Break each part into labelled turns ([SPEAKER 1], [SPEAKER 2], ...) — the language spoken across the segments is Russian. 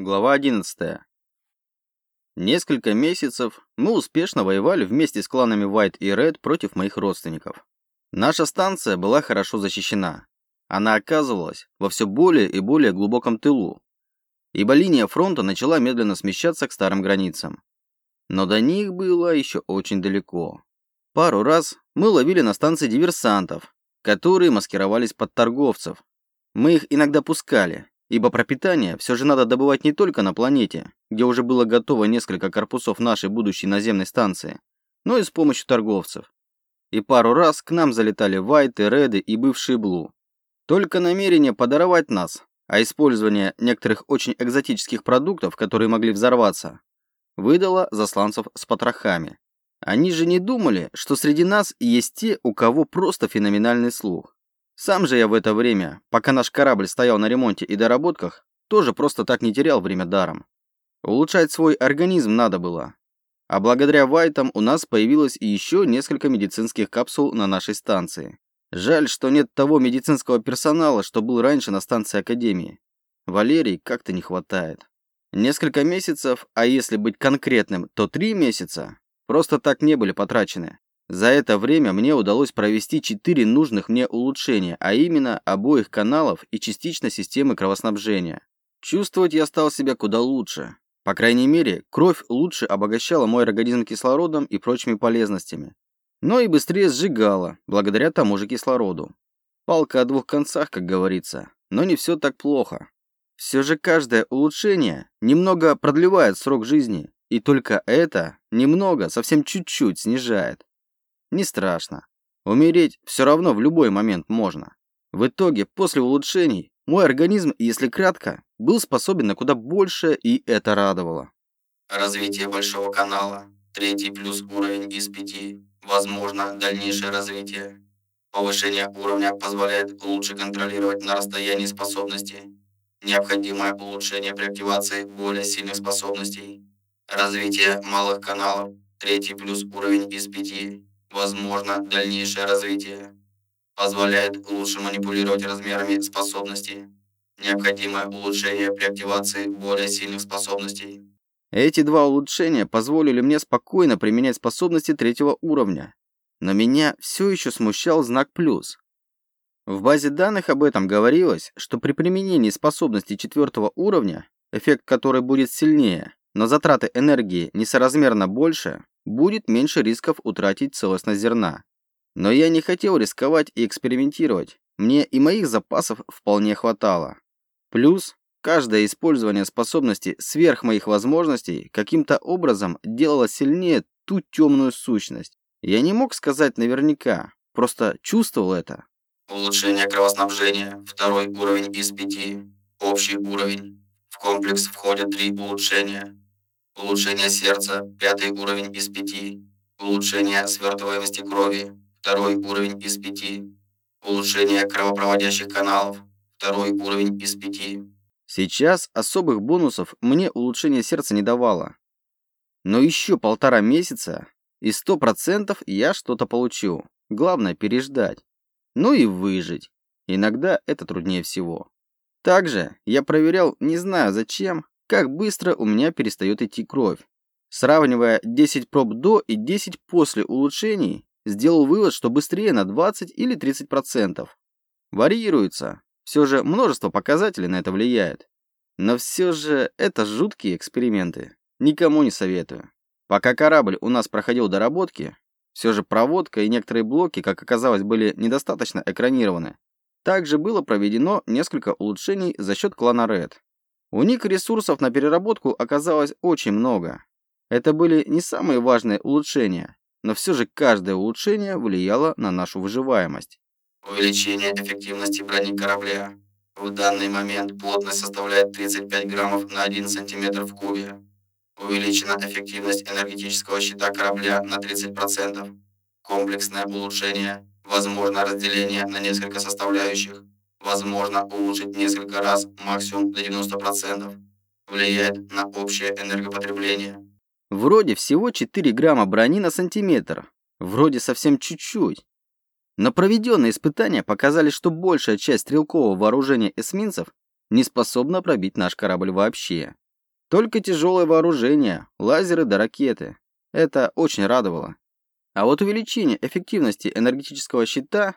[SPEAKER 1] Глава 11. Несколько месяцев мы успешно воевали вместе с кланами White и Red против моих родственников. Наша станция была хорошо защищена. Она оказывалась во все более и более глубоком тылу, ибо линия фронта начала медленно смещаться к старым границам. Но до них было еще очень далеко. Пару раз мы ловили на станции диверсантов, которые маскировались под торговцев. Мы их иногда пускали, ибо пропитание все же надо добывать не только на планете, где уже было готово несколько корпусов нашей будущей наземной станции, но и с помощью торговцев. И пару раз к нам залетали Вайты, Реды и бывшие Блу. Только намерение подорвать нас, а использование некоторых очень экзотических продуктов, которые могли взорваться, выдало засланцев с потрохами. Они же не думали, что среди нас есть те, у кого просто феноменальный слух. Сам же я в это время, пока наш корабль стоял на ремонте и доработках, тоже просто так не терял время даром. Улучшать свой организм надо было. А благодаря Вайтам у нас появилось еще несколько медицинских капсул на нашей станции. Жаль, что нет того медицинского персонала, что был раньше на станции Академии. Валерий как-то не хватает. Несколько месяцев, а если быть конкретным, то три месяца, просто так не были потрачены. За это время мне удалось провести четыре нужных мне улучшения, а именно обоих каналов и частично системы кровоснабжения. Чувствовать я стал себя куда лучше. По крайней мере, кровь лучше обогащала мой организм кислородом и прочими полезностями. Но и быстрее сжигала, благодаря тому же кислороду. Палка о двух концах, как говорится. Но не все так плохо. Все же каждое улучшение немного продлевает срок жизни, и только это немного, совсем чуть-чуть снижает. Не страшно. Умереть все равно в любой момент можно. В итоге, после улучшений, мой организм, если кратко, был способен на куда больше, и это радовало.
[SPEAKER 2] Развитие большого канала. Третий плюс уровень из пяти. Возможно, дальнейшее развитие. Повышение уровня позволяет лучше контролировать на расстоянии способности. Необходимое улучшение при активации более сильных способностей. Развитие малых каналов. Третий плюс уровень из пяти. Возможно, дальнейшее развитие. Позволяет лучше манипулировать размерами способностей. Необходимое улучшение при активации более сильных способностей.
[SPEAKER 1] Эти два улучшения позволили мне спокойно применять способности третьего уровня. Но меня все еще смущал знак «плюс». В базе данных об этом говорилось, что при применении способностей четвертого уровня, эффект которой будет сильнее, но затраты энергии несоразмерно больше, будет меньше рисков утратить целостность зерна. Но я не хотел рисковать и экспериментировать. Мне и моих запасов вполне хватало. Плюс, каждое использование способности сверх моих возможностей каким-то образом делало сильнее ту темную сущность. Я не мог сказать наверняка, просто чувствовал это.
[SPEAKER 2] Улучшение кровоснабжения. Второй уровень из пяти. Общий уровень. В комплекс входят три улучшения. Улучшение сердца, пятый уровень из пяти. Улучшение свертываемости крови, второй уровень из пяти. Улучшение кровопроводящих каналов, второй уровень из пяти.
[SPEAKER 1] Сейчас особых бонусов мне улучшение сердца не давало. Но еще полтора месяца, и сто процентов я что-то получу. Главное переждать. Ну и выжить. Иногда это труднее всего. Также я проверял, не знаю зачем, как быстро у меня перестает идти кровь. Сравнивая 10 проб до и 10 после улучшений, сделал вывод, что быстрее на 20 или 30%. Варьируется. Все же множество показателей на это влияет. Но все же это жуткие эксперименты. Никому не советую. Пока корабль у нас проходил доработки, все же проводка и некоторые блоки, как оказалось, были недостаточно экранированы. Также было проведено несколько улучшений за счет клана Red. У них ресурсов на переработку оказалось очень много. Это были не самые важные улучшения, но все же каждое улучшение влияло на нашу выживаемость.
[SPEAKER 2] Увеличение эффективности брони корабля. В данный момент плотность составляет 35 граммов на 1 сантиметр в кубе. Увеличена эффективность энергетического щита корабля на 30%. Комплексное улучшение. Возможно разделение на несколько составляющих возможно улучшить несколько раз, максимум до 90%. Влияет на общее энергопотребление.
[SPEAKER 1] Вроде всего 4 грамма брони на сантиметр. Вроде совсем чуть-чуть. Но проведенные испытания показали, что большая часть стрелкового вооружения эсминцев не способна пробить наш корабль вообще. Только тяжелое вооружение, лазеры да ракеты. Это очень радовало. А вот увеличение эффективности энергетического щита,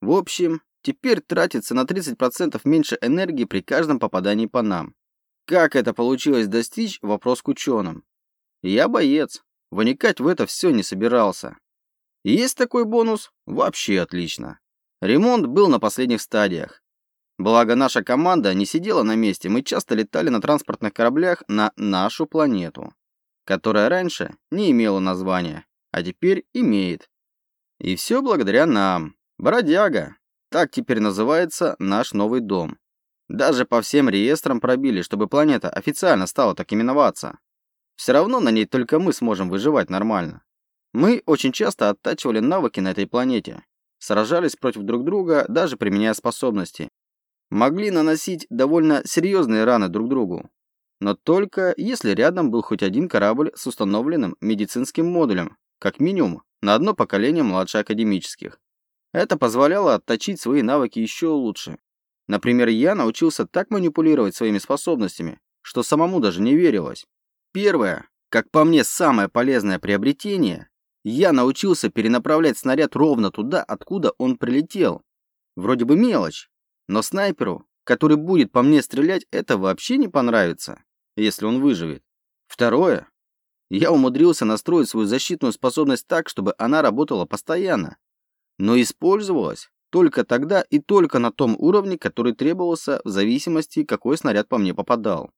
[SPEAKER 1] в общем, теперь тратится на 30% меньше энергии при каждом попадании по нам. Как это получилось достичь, вопрос к ученым. Я боец, вникать в это все не собирался. Есть такой бонус? Вообще отлично. Ремонт был на последних стадиях. Благо наша команда не сидела на месте, мы часто летали на транспортных кораблях на нашу планету, которая раньше не имела названия, а теперь имеет. И все благодаря нам. Бродяга. Так теперь называется наш новый дом. Даже по всем реестрам пробили, чтобы планета официально стала так именоваться. Все равно на ней только мы сможем выживать нормально. Мы очень часто оттачивали навыки на этой планете, сражались против друг друга, даже применяя способности могли наносить довольно серьезные раны друг другу. Но только если рядом был хоть один корабль с установленным медицинским модулем, как минимум на одно поколение младше академических. Это позволяло отточить свои навыки еще лучше. Например, я научился так манипулировать своими способностями, что самому даже не верилось. Первое, как по мне самое полезное приобретение, я научился перенаправлять снаряд ровно туда, откуда он прилетел. Вроде бы мелочь, но снайперу, который будет по мне стрелять, это вообще не понравится, если он выживет. Второе. Я умудрился настроить свою защитную способность так, чтобы она работала постоянно, но использовалась только тогда и только на том уровне, который требовался в зависимости, какой снаряд по мне попадал.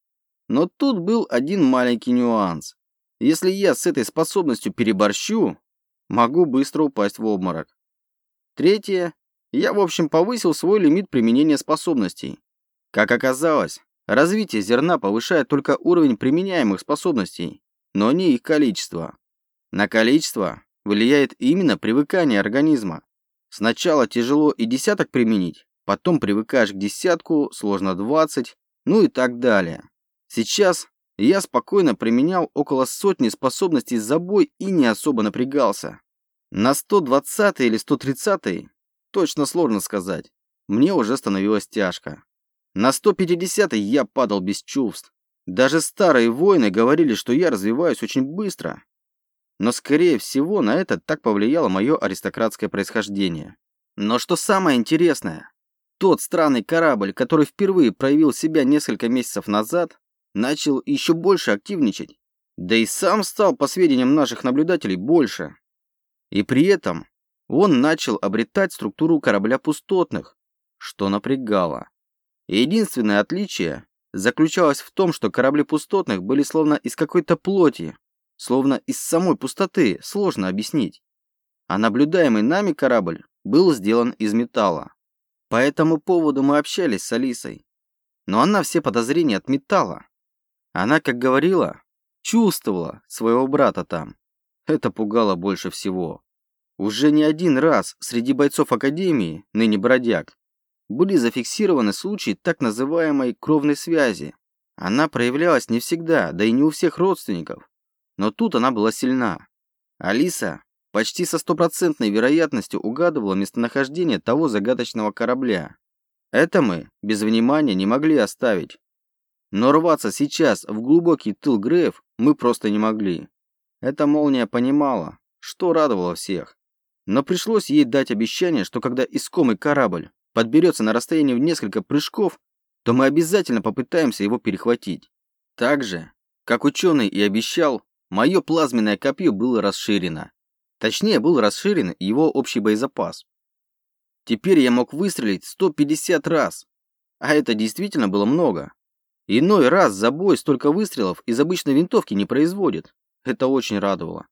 [SPEAKER 1] Но тут был один маленький нюанс. Если я с этой способностью переборщу, могу быстро упасть в обморок. Третье. Я, в общем, повысил свой лимит применения способностей. Как оказалось, развитие зерна повышает только уровень применяемых способностей, но не их количество. На количество влияет именно привыкание организма. Сначала тяжело и десяток применить, потом привыкаешь к десятку, сложно 20, ну и так далее. Сейчас я спокойно применял около сотни способностей за бой и не особо напрягался. На 120 или 130 Точно сложно сказать. Мне уже становилось тяжко. На 150-й я падал без чувств. Даже старые воины говорили, что я развиваюсь очень быстро. Но, скорее всего, на это так повлияло мое аристократское происхождение. Но что самое интересное, тот странный корабль, который впервые проявил себя несколько месяцев назад, начал еще больше активничать. Да и сам стал, по сведениям наших наблюдателей, больше. И при этом он начал обретать структуру корабля пустотных, что напрягало. единственное отличие заключалось в том, что корабли пустотных были словно из какой-то плоти, словно из самой пустоты, сложно объяснить. А наблюдаемый нами корабль был сделан из металла. По этому поводу мы общались с Алисой. Но она все подозрения отметала. Она, как говорила, чувствовала своего брата там. Это пугало больше всего. Уже не один раз среди бойцов Академии, ныне бродяг, были зафиксированы случаи так называемой кровной связи. Она проявлялась не всегда, да и не у всех родственников. Но тут она была сильна. Алиса почти со стопроцентной вероятностью угадывала местонахождение того загадочного корабля. Это мы без внимания не могли оставить. Но рваться сейчас в глубокий тыл Греев мы просто не могли. Эта молния понимала, что радовало всех. Но пришлось ей дать обещание, что когда искомый корабль подберется на расстояние в несколько прыжков, то мы обязательно попытаемся его перехватить. Так же, как ученый и обещал, мое плазменное копье было расширено. Точнее, был расширен его общий боезапас. Теперь я мог выстрелить 150 раз, а это действительно было много. Иной раз за бой столько выстрелов из обычной винтовки не производит. Это очень радовало.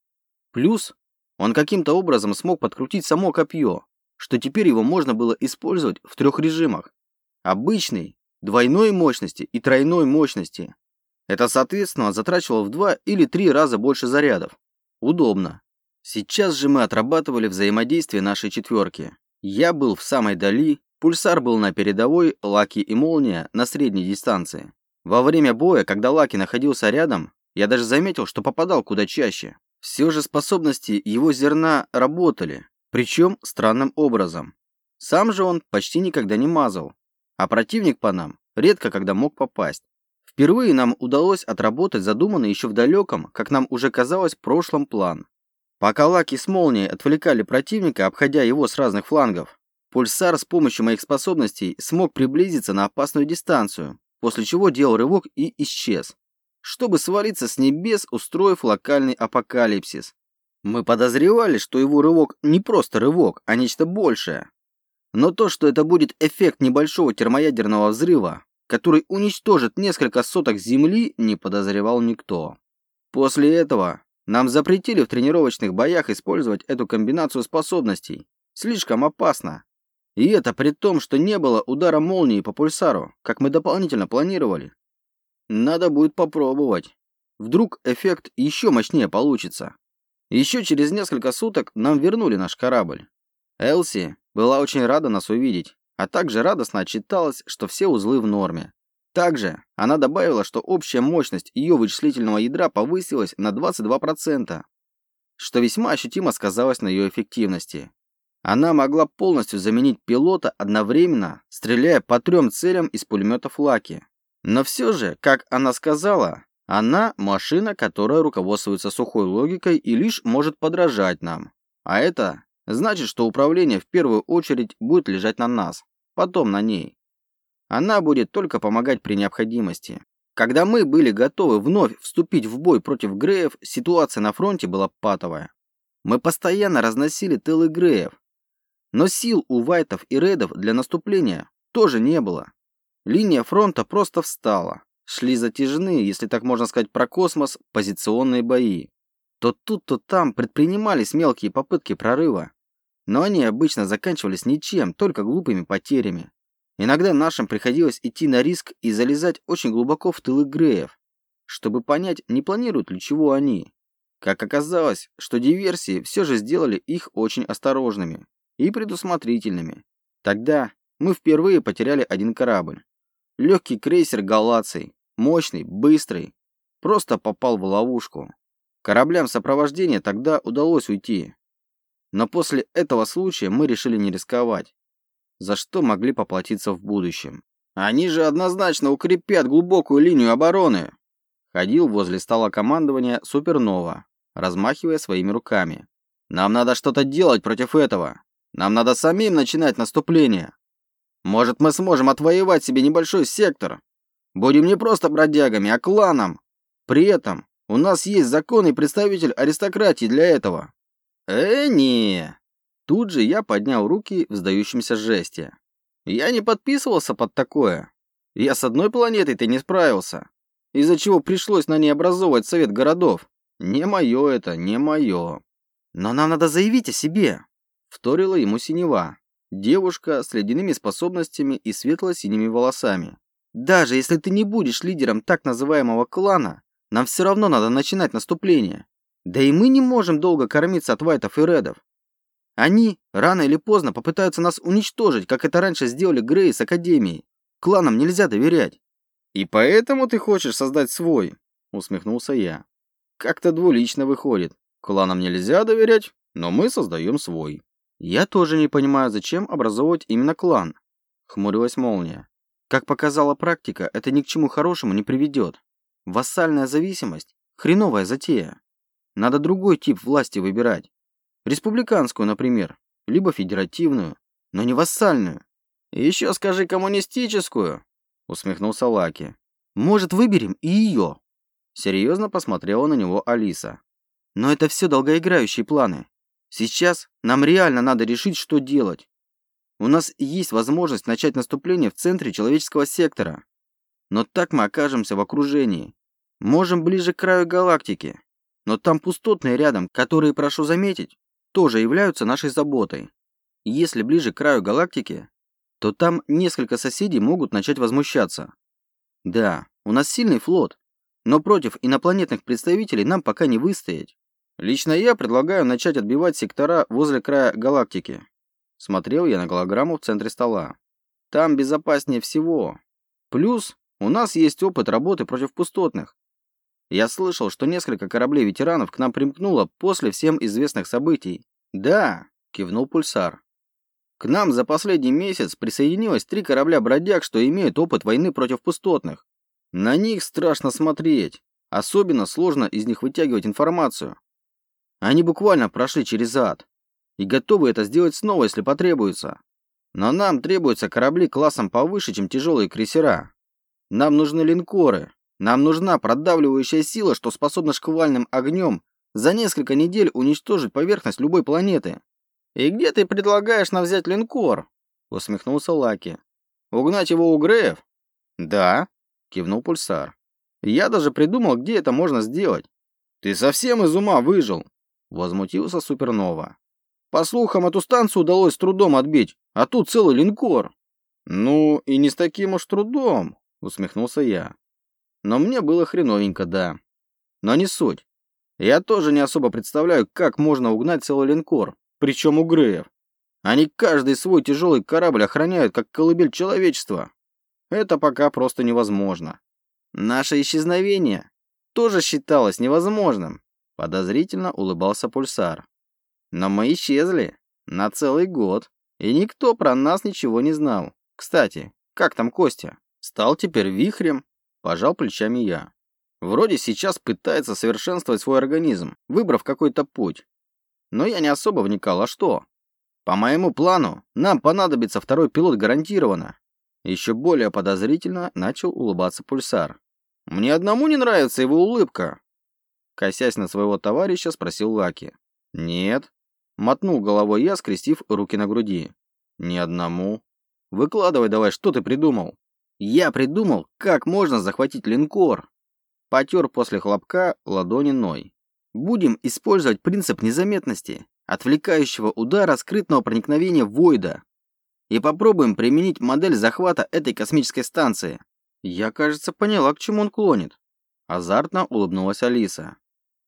[SPEAKER 1] Плюс он каким-то образом смог подкрутить само копье, что теперь его можно было использовать в трех режимах. Обычный, двойной мощности и тройной мощности. Это, соответственно, затрачивало в два или три раза больше зарядов. Удобно. Сейчас же мы отрабатывали взаимодействие нашей четверки. Я был в самой дали, пульсар был на передовой, Лаки и Молния на средней дистанции. Во время боя, когда Лаки находился рядом, я даже заметил, что попадал куда чаще. Все же способности его зерна работали, причем странным образом. Сам же он почти никогда не мазал, а противник по нам редко когда мог попасть. Впервые нам удалось отработать задуманный еще в далеком, как нам уже казалось, прошлом план. Пока Лаки с Молнией отвлекали противника, обходя его с разных флангов, Пульсар с помощью моих способностей смог приблизиться на опасную дистанцию, после чего делал рывок и исчез, чтобы свалиться с небес, устроив локальный апокалипсис. Мы подозревали, что его рывок не просто рывок, а нечто большее. Но то, что это будет эффект небольшого термоядерного взрыва, который уничтожит несколько соток земли, не подозревал никто. После этого нам запретили в тренировочных боях использовать эту комбинацию способностей. Слишком опасно. И это при том, что не было удара молнии по пульсару, как мы дополнительно планировали. Надо будет попробовать. Вдруг эффект еще мощнее получится. Еще через несколько суток нам вернули наш корабль. Элси была очень рада нас увидеть, а также радостно отчиталась, что все узлы в норме. Также она добавила, что общая мощность ее вычислительного ядра повысилась на 22%, что весьма ощутимо сказалось на ее эффективности. Она могла полностью заменить пилота одновременно, стреляя по трем целям из пулеметов Лаки. Но все же, как она сказала, она – машина, которая руководствуется сухой логикой и лишь может подражать нам. А это значит, что управление в первую очередь будет лежать на нас, потом на ней. Она будет только помогать при необходимости. Когда мы были готовы вновь вступить в бой против Греев, ситуация на фронте была патовая. Мы постоянно разносили тылы Греев. Но сил у Вайтов и Редов для наступления тоже не было. Линия фронта просто встала шли затяжные, если так можно сказать про космос, позиционные бои. То тут, то там предпринимались мелкие попытки прорыва. Но они обычно заканчивались ничем, только глупыми потерями. Иногда нашим приходилось идти на риск и залезать очень глубоко в тылы Греев, чтобы понять, не планируют ли чего они. Как оказалось, что диверсии все же сделали их очень осторожными и предусмотрительными. Тогда мы впервые потеряли один корабль. Легкий крейсер «Галаций», Мощный, быстрый. Просто попал в ловушку. Кораблям сопровождения тогда удалось уйти. Но после этого случая мы решили не рисковать. За что могли поплатиться в будущем. Они же однозначно укрепят глубокую линию обороны. Ходил возле стола командования Супернова, размахивая своими руками. Нам надо что-то делать против этого. Нам надо самим начинать наступление. Может, мы сможем отвоевать себе небольшой сектор, Будем не просто бродягами, а кланом. При этом у нас есть законный представитель аристократии для этого. Э, не. Тут же я поднял руки в сдающемся жесте. Я не подписывался под такое. Я с одной планетой-то не справился. Из-за чего пришлось на ней образовывать совет городов. Не мое это, не мое. Но нам надо заявить о себе. Вторила ему синева. Девушка с ледяными способностями и светло-синими волосами. Даже если ты не будешь лидером так называемого клана, нам все равно надо начинать наступление. Да и мы не можем долго кормиться от вайтов и редов. Они рано или поздно попытаются нас уничтожить, как это раньше сделали Грей с Академией. Кланам нельзя доверять. И поэтому ты хочешь создать свой, усмехнулся я. Как-то двулично выходит. Кланам нельзя доверять, но мы создаем свой. Я тоже не понимаю, зачем образовывать именно клан, хмурилась молния. Как показала практика, это ни к чему хорошему не приведет. Вассальная зависимость – хреновая затея. Надо другой тип власти выбирать. Республиканскую, например, либо федеративную, но не вассальную. «Еще скажи коммунистическую», – усмехнулся Лаки. «Может, выберем и ее?» Серьезно посмотрела на него Алиса. «Но это все долгоиграющие планы. Сейчас нам реально надо решить, что делать. У нас есть возможность начать наступление в центре человеческого сектора. Но так мы окажемся в окружении. Можем ближе к краю галактики. Но там пустотные рядом, которые, прошу заметить, тоже являются нашей заботой. Если ближе к краю галактики, то там несколько соседей могут начать возмущаться. Да, у нас сильный флот, но против инопланетных представителей нам пока не выстоять. Лично я предлагаю начать отбивать сектора возле края галактики. Смотрел я на голограмму в центре стола. Там безопаснее всего. Плюс у нас есть опыт работы против пустотных. Я слышал, что несколько кораблей ветеранов к нам примкнуло после всем известных событий. Да, кивнул Пульсар. К нам за последний месяц присоединилось три корабля бродяг, что имеют опыт войны против пустотных. На них страшно смотреть. Особенно сложно из них вытягивать информацию. Они буквально прошли через ад. И готовы это сделать снова, если потребуется. Но нам требуются корабли классом повыше, чем тяжелые крейсера. Нам нужны линкоры. Нам нужна продавливающая сила, что способна шквальным огнем за несколько недель уничтожить поверхность любой планеты. «И где ты предлагаешь нам взять линкор?» — усмехнулся Лаки. «Угнать его у Греев?» «Да», — кивнул Пульсар. «Я даже придумал, где это можно сделать». «Ты совсем из ума выжил?» — возмутился Супернова. «По слухам, эту станцию удалось с трудом отбить, а тут целый линкор». «Ну, и не с таким уж трудом», — усмехнулся я. «Но мне было хреновенько, да. Но не суть. Я тоже не особо представляю, как можно угнать целый линкор, причем у Греев. Они каждый свой тяжелый корабль охраняют, как колыбель человечества. Это пока просто невозможно. Наше исчезновение тоже считалось невозможным. Подозрительно улыбался Пульсар. Но мы исчезли на целый год, и никто про нас ничего не знал. Кстати, как там Костя? Стал теперь вихрем, пожал плечами я. Вроде сейчас пытается совершенствовать свой организм, выбрав какой-то путь. Но я не особо вникал, а что? По моему плану, нам понадобится второй пилот гарантированно. Еще более подозрительно начал улыбаться Пульсар. Мне одному не нравится его улыбка. Косясь на своего товарища, спросил Лаки. Нет. Мотнул головой я, скрестив руки на груди. Ни одному. Выкладывай давай, что ты придумал? Я придумал, как можно захватить линкор. Потер после хлопка ладони Ной. Будем использовать принцип незаметности, отвлекающего удара скрытного проникновения Войда. И попробуем применить модель захвата этой космической станции. Я, кажется, поняла, к чему он клонит. Азартно улыбнулась Алиса.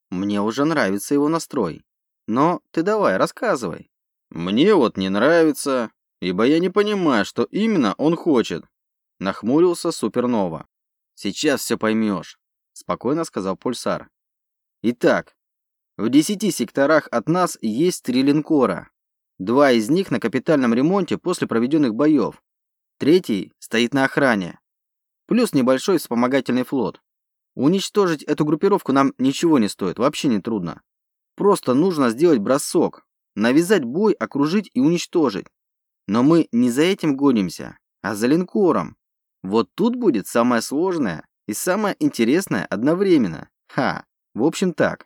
[SPEAKER 1] Мне уже нравится его настрой. Но ты давай, рассказывай. Мне вот не нравится, ибо я не понимаю, что именно он хочет. Нахмурился Супернова. Сейчас все поймешь, спокойно сказал Пульсар. Итак, в десяти секторах от нас есть три линкора. Два из них на капитальном ремонте после проведенных боев. Третий стоит на охране. Плюс небольшой вспомогательный флот. Уничтожить эту группировку нам ничего не стоит, вообще не трудно. Просто нужно сделать бросок, навязать бой, окружить и уничтожить. Но мы не за этим гонимся, а за линкором. Вот тут будет самое сложное и самое интересное одновременно. Ха, в общем так.